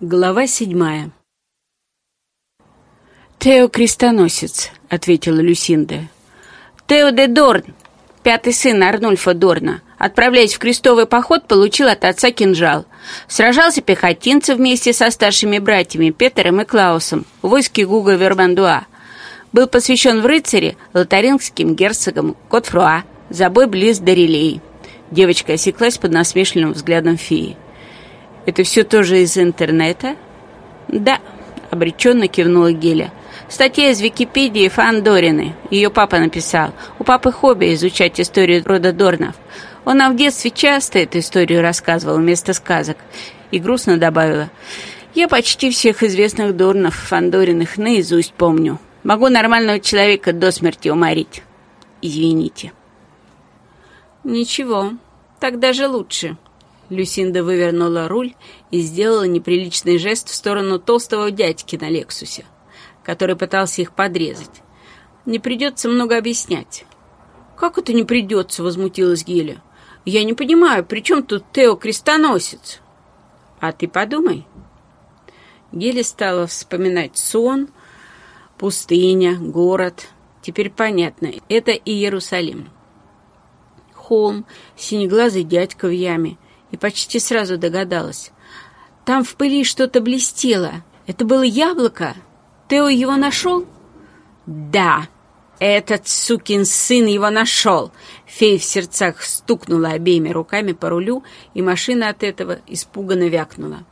Глава седьмая «Тео Крестоносец», — ответила Люсинда. «Тео де Дорн, пятый сын Арнульфа Дорна, отправляясь в крестовый поход, получил от отца кинжал. Сражался пехотинцем вместе со старшими братьями Петером и Клаусом в войске Гуга Вермандуа. Был посвящен в рыцаре лотарингским герцогам Котфруа за бой близ Дорелей. Девочка осеклась под насмешливым взглядом феи. «Это все тоже из интернета?» «Да», — обреченно кивнула Геля. «Статья из Википедии Фандорины. Ее папа написал. У папы хобби изучать историю рода Дорнов. Он нам в детстве часто эту историю рассказывал вместо сказок». И грустно добавила. «Я почти всех известных Дорнов Фандориных наизусть помню. Могу нормального человека до смерти уморить. Извините». «Ничего, так даже лучше», Люсинда вывернула руль и сделала неприличный жест в сторону толстого дядьки на «Лексусе», который пытался их подрезать. «Не придется много объяснять». «Как это не придется?» — возмутилась Геля. «Я не понимаю, при чем тут Тео Крестоносец?» «А ты подумай». Геля стала вспоминать сон, пустыня, город. Теперь понятно, это Иерусалим. Холм, синеглазый дядька в яме — и почти сразу догадалась. Там в пыли что-то блестело. Это было яблоко. Тео его нашел? Да, этот сукин сын его нашел. Фея в сердцах стукнула обеими руками по рулю, и машина от этого испуганно вякнула.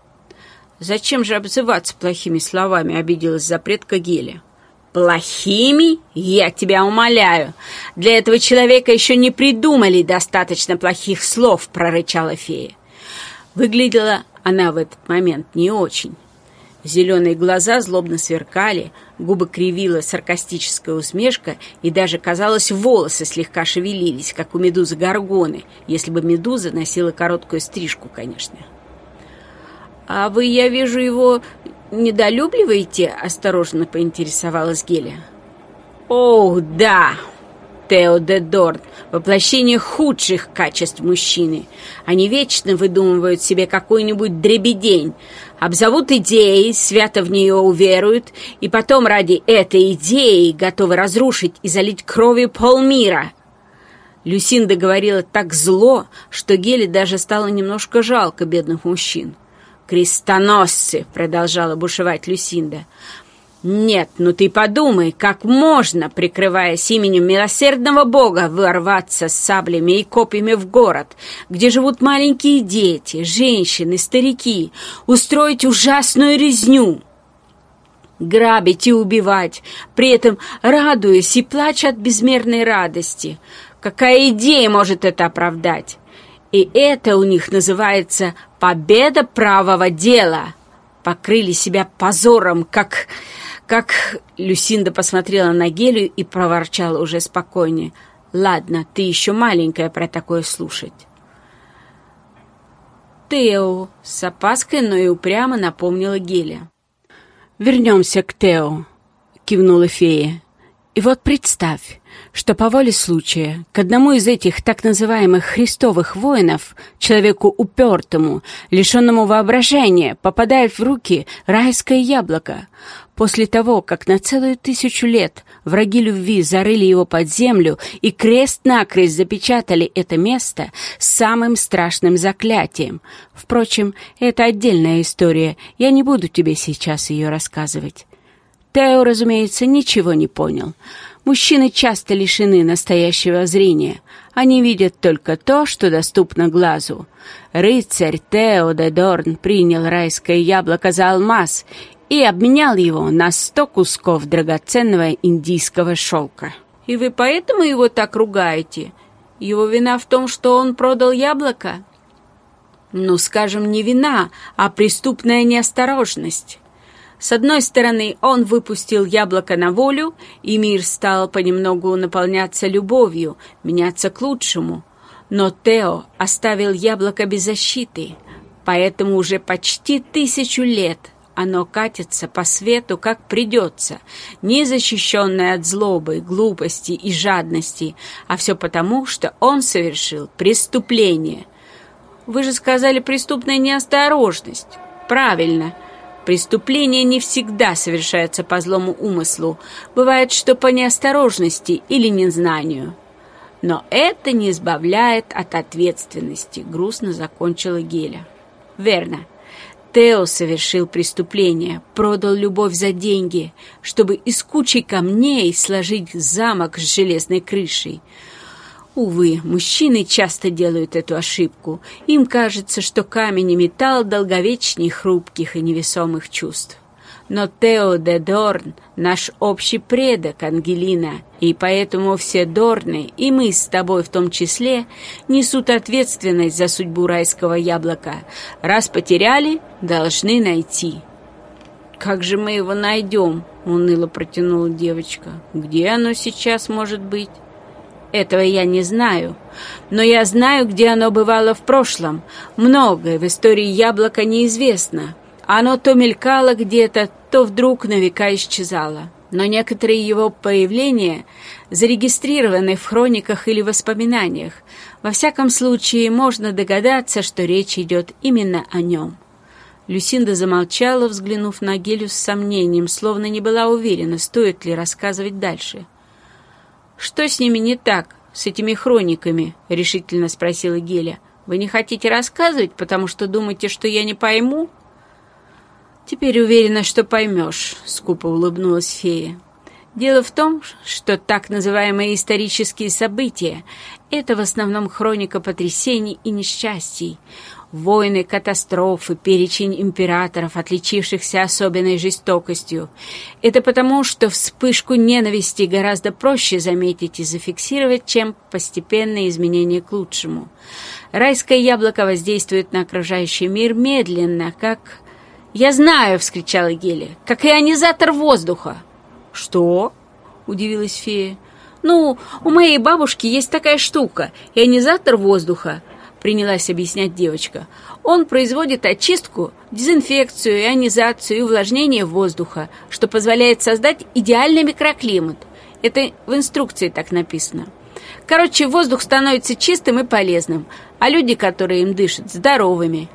«Зачем же обзываться плохими словами?» — обиделась запретка Геля. «Плохими? Я тебя умоляю! Для этого человека еще не придумали достаточно плохих слов!» — прорычала фея. Выглядела она в этот момент не очень. Зеленые глаза злобно сверкали, губы кривила саркастическая усмешка, и даже, казалось, волосы слегка шевелились, как у медузы Горгоны, если бы медуза носила короткую стрижку, конечно. «А вы, я вижу, его недолюбливаете?» — осторожно поинтересовалась Геля. «О, да!» Тео де Дорн, воплощение худших качеств мужчины. Они вечно выдумывают себе какую-нибудь дребедень, обзовут идеей, свято в нее уверуют, и потом ради этой идеи готовы разрушить и залить кровью полмира. Люсинда говорила так зло, что Геле даже стало немножко жалко бедных мужчин. «Крестоносцы!» — продолжала бушевать Люсинда. «Нет, ну ты подумай, как можно, прикрываясь именем милосердного Бога, ворваться с саблями и копьями в город, где живут маленькие дети, женщины, старики, устроить ужасную резню, грабить и убивать, при этом радуясь и плача от безмерной радости. Какая идея может это оправдать? И это у них называется победа правого дела. Покрыли себя позором, как... как... Люсинда посмотрела на Гелию и проворчала уже спокойнее. «Ладно, ты еще маленькая про такое слушать». «Тео», — с опаской, но и упрямо напомнила Геля. «Вернемся к Тео», — кивнула фея. «И вот представь, что по воле случая к одному из этих так называемых христовых воинов, человеку упертому, лишенному воображения, попадает в руки райское яблоко. После того, как на целую тысячу лет враги любви зарыли его под землю и крест-накрест запечатали это место самым страшным заклятием. Впрочем, это отдельная история, я не буду тебе сейчас ее рассказывать. Тео, разумеется, ничего не понял. Мужчины часто лишены настоящего зрения. Они видят только то, что доступно глазу. Рыцарь Тео де Дорн принял райское яблоко за алмаз и обменял его на сто кусков драгоценного индийского шелка. «И вы поэтому его так ругаете? Его вина в том, что он продал яблоко?» «Ну, скажем, не вина, а преступная неосторожность». С одной стороны, он выпустил яблоко на волю, и мир стал понемногу наполняться любовью, меняться к лучшему. Но Тео оставил яблоко без защиты, поэтому уже почти тысячу лет оно катится по свету, как придется, не защищенное от злобы, глупости и жадности, а все потому, что он совершил преступление. Вы же сказали преступная неосторожность. Правильно. Преступления не всегда совершаются по злому умыслу. Бывает, что по неосторожности или незнанию. Но это не избавляет от ответственности, грустно закончила Геля. Верно. Тео совершил преступление, продал любовь за деньги, чтобы из кучи камней сложить замок с железной крышей. Увы, мужчины часто делают эту ошибку. Им кажется, что камень и металл долговечнее хрупких и невесомых чувств. Но Тео де Дорн — наш общий предок, Ангелина, и поэтому все Дорны, и мы с тобой в том числе, несут ответственность за судьбу райского яблока. Раз потеряли, должны найти. «Как же мы его найдем?» — уныло протянула девочка. «Где оно сейчас может быть?» Этого я не знаю. Но я знаю, где оно бывало в прошлом. Многое в истории яблока неизвестно. Оно то мелькало где-то, то вдруг на века исчезало. Но некоторые его появления зарегистрированы в хрониках или воспоминаниях. Во всяком случае, можно догадаться, что речь идет именно о нем. Люсинда замолчала, взглянув на Гелю с сомнением, словно не была уверена, стоит ли рассказывать дальше. «Что с ними не так, с этими хрониками?» — решительно спросила Геля. «Вы не хотите рассказывать, потому что думаете, что я не пойму?» «Теперь уверена, что поймешь», — скупо улыбнулась фея. Дело в том, что так называемые исторические события — это в основном хроника потрясений и несчастий. Войны, катастрофы, перечень императоров, отличившихся особенной жестокостью. Это потому, что вспышку ненависти гораздо проще заметить и зафиксировать, чем постепенные изменения к лучшему. Райское яблоко воздействует на окружающий мир медленно, как... «Я знаю!» — вскричала Гелия. «Как ионизатор воздуха!» «Что?» — удивилась фея. «Ну, у моей бабушки есть такая штука, ионизатор воздуха», — принялась объяснять девочка. «Он производит очистку, дезинфекцию, ионизацию и увлажнение воздуха, что позволяет создать идеальный микроклимат. Это в инструкции так написано. Короче, воздух становится чистым и полезным, а люди, которые им дышат, здоровыми.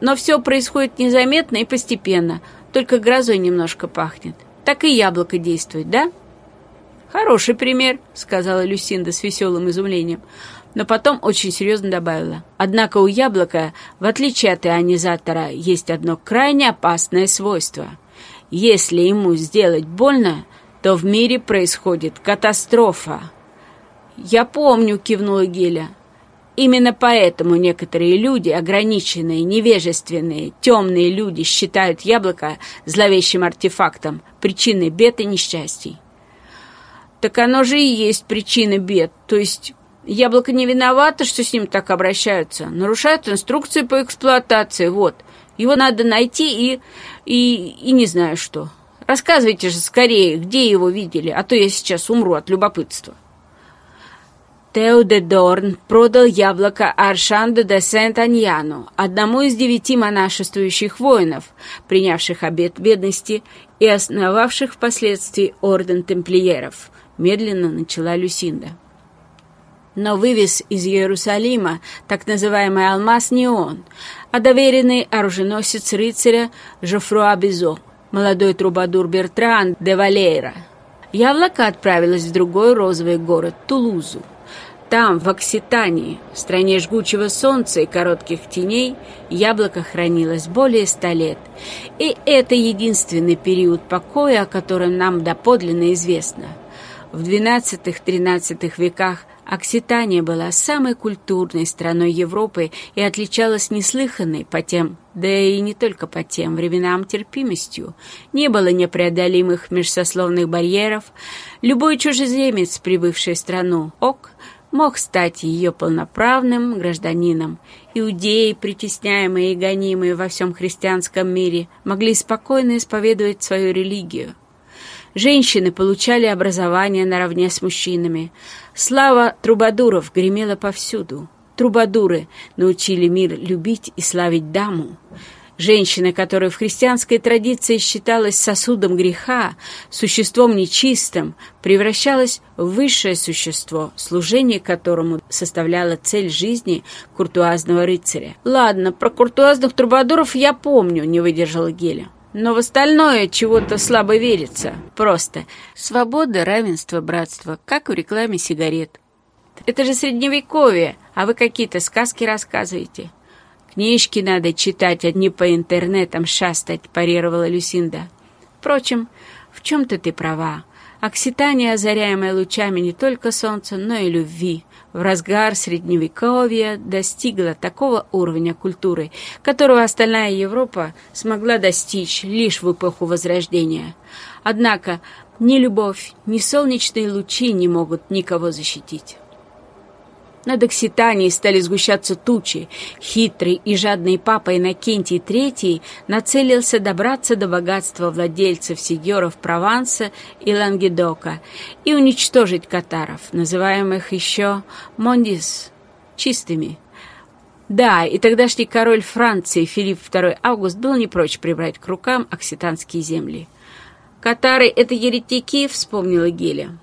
Но все происходит незаметно и постепенно, только грозой немножко пахнет» так и яблоко действует, да?» «Хороший пример», — сказала Люсинда с веселым изумлением, но потом очень серьезно добавила. «Однако у яблока, в отличие от ионизатора, есть одно крайне опасное свойство. Если ему сделать больно, то в мире происходит катастрофа». «Я помню», — кивнула Геля. Именно поэтому некоторые люди, ограниченные, невежественные, темные люди, считают яблоко зловещим артефактом, причиной бед и несчастий. Так оно же и есть причина бед, то есть яблоко не виновато, что с ним так обращаются, нарушают инструкции по эксплуатации, вот. Его надо найти и... и... и не знаю что. Рассказывайте же скорее, где его видели, а то я сейчас умру от любопытства. Тео продал яблоко Аршанду де Сент-Аньяну, одному из девяти монашествующих воинов, принявших обет бедности и основавших впоследствии орден темплиеров, медленно начала Люсинда. Но вывез из Иерусалима так называемый алмаз не он, а доверенный оруженосец рыцаря Жофруа Безо, молодой трубадур Бертран де Валейра. Яблоко отправилось в другой розовый город Тулузу. Там, в Окситании, в стране жгучего солнца и коротких теней, яблоко хранилось более ста лет. И это единственный период покоя, о котором нам доподлинно известно. В XII-XIII веках Окситания была самой культурной страной Европы и отличалась неслыханной по тем, да и не только по тем временам терпимостью. Не было непреодолимых межсословных барьеров. Любой чужеземец, прибывший в страну, ок, мог стать ее полноправным гражданином. Иудеи, притесняемые и гонимые во всем христианском мире, могли спокойно исповедовать свою религию. Женщины получали образование наравне с мужчинами. Слава трубадуров гремела повсюду. Трубадуры научили мир любить и славить даму. Женщина, которая в христианской традиции считалась сосудом греха, существом нечистым, превращалась в высшее существо, служение которому составляло цель жизни куртуазного рыцаря. «Ладно, про куртуазных трубадуров я помню», — не выдержала Геля. Но в остальное чего-то слабо верится. Просто свобода, равенство, братство, как в рекламе сигарет. Это же средневековье, а вы какие-то сказки рассказываете. Книжки надо читать, а не по интернетам шастать, парировала Люсинда. Впрочем, в чем-то ты права. Окситания, озаряемая лучами не только солнца, но и любви, в разгар Средневековья достигла такого уровня культуры, которого остальная Европа смогла достичь лишь в эпоху Возрождения. Однако ни любовь, ни солнечные лучи не могут никого защитить. Над Окситанией стали сгущаться тучи. Хитрый и жадный папа Иннокентий III нацелился добраться до богатства владельцев сигеров Прованса и Лангедока и уничтожить катаров, называемых еще «мондис» — чистыми. Да, и тогдашний король Франции Филипп II Август был не прочь прибрать к рукам окситанские земли. «Катары — это еретики», — вспомнила Геля.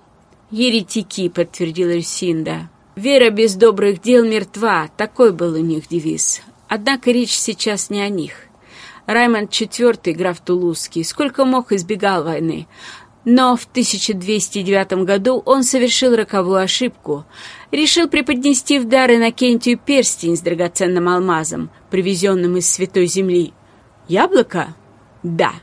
«Еретики», — подтвердила Люсинда. «Вера без добрых дел мертва» — такой был у них девиз. Однако речь сейчас не о них. Раймонд IV, граф Тулузский, сколько мог избегал войны. Но в 1209 году он совершил роковую ошибку. Решил преподнести в дар Иннокентию перстень с драгоценным алмазом, привезенным из Святой Земли. Яблоко? Да.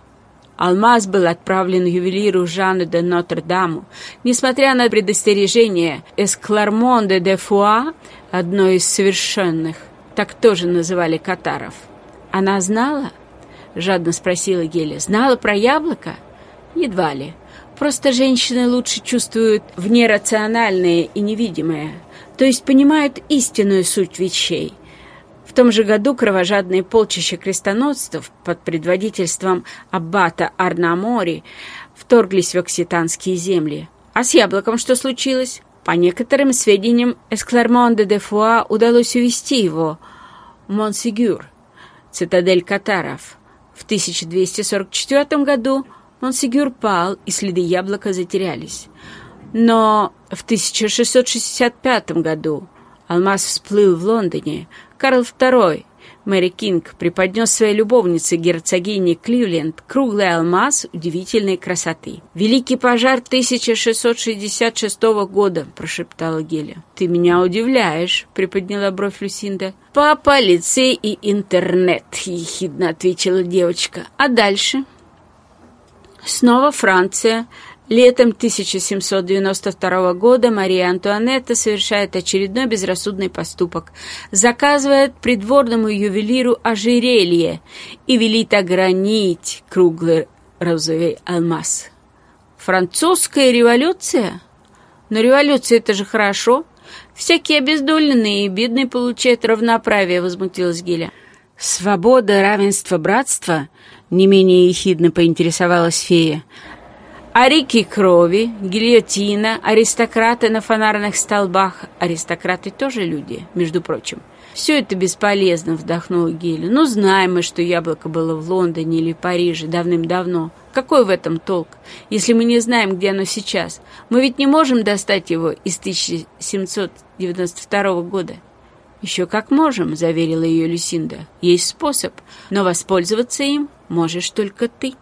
Алмаз был отправлен ювелиру Жанну де Нотр-Даму. Несмотря на предостережение Эсклармон де де Фуа, одной из совершенных, так тоже называли катаров. Она знала? Жадно спросила Геля. Знала про яблоко? Едва ли. Просто женщины лучше чувствуют внерациональное и невидимое, то есть понимают истинную суть вещей – том же году кровожадные полчища крестоносцев под предводительством аббата Арнамори вторглись в окситанские земли. А с яблоком что случилось? По некоторым сведениям, Эсклармон де Фуа удалось увести его в Монсигюр, цитадель катаров. В 1244 году Монсигюр пал, и следы яблока затерялись. Но в 1665 году алмаз всплыл в Лондоне, Карл II, Мэри Кинг, преподнес своей любовнице герцогине Кливленд круглый алмаз удивительной красоты. «Великий пожар 1666 года», — прошептала Геля. «Ты меня удивляешь», — приподняла бровь Люсинда. «Папа, лицей и интернет», — ехидно ответила девочка. «А дальше?» Снова Франция, Летом 1792 года Мария Антуанетта совершает очередной безрассудный поступок. Заказывает придворному ювелиру ожерелье и велит огранить круглый розовый алмаз. Французская революция? Но революция это же хорошо. Всякие обездоленные и бедные получают равноправие, возмутилась Геля. Свобода, равенство, братство? Не менее ехидно поинтересовалась фея. А реки крови, гильотина, аристократы на фонарных столбах. Аристократы тоже люди, между прочим. Все это бесполезно, вдохнул Геля. Ну, знаем мы, что яблоко было в Лондоне или Париже давным-давно. Какой в этом толк, если мы не знаем, где оно сейчас? Мы ведь не можем достать его из 1792 года. «Еще как можем», — заверила ее Люсинда. «Есть способ, но воспользоваться им можешь только ты».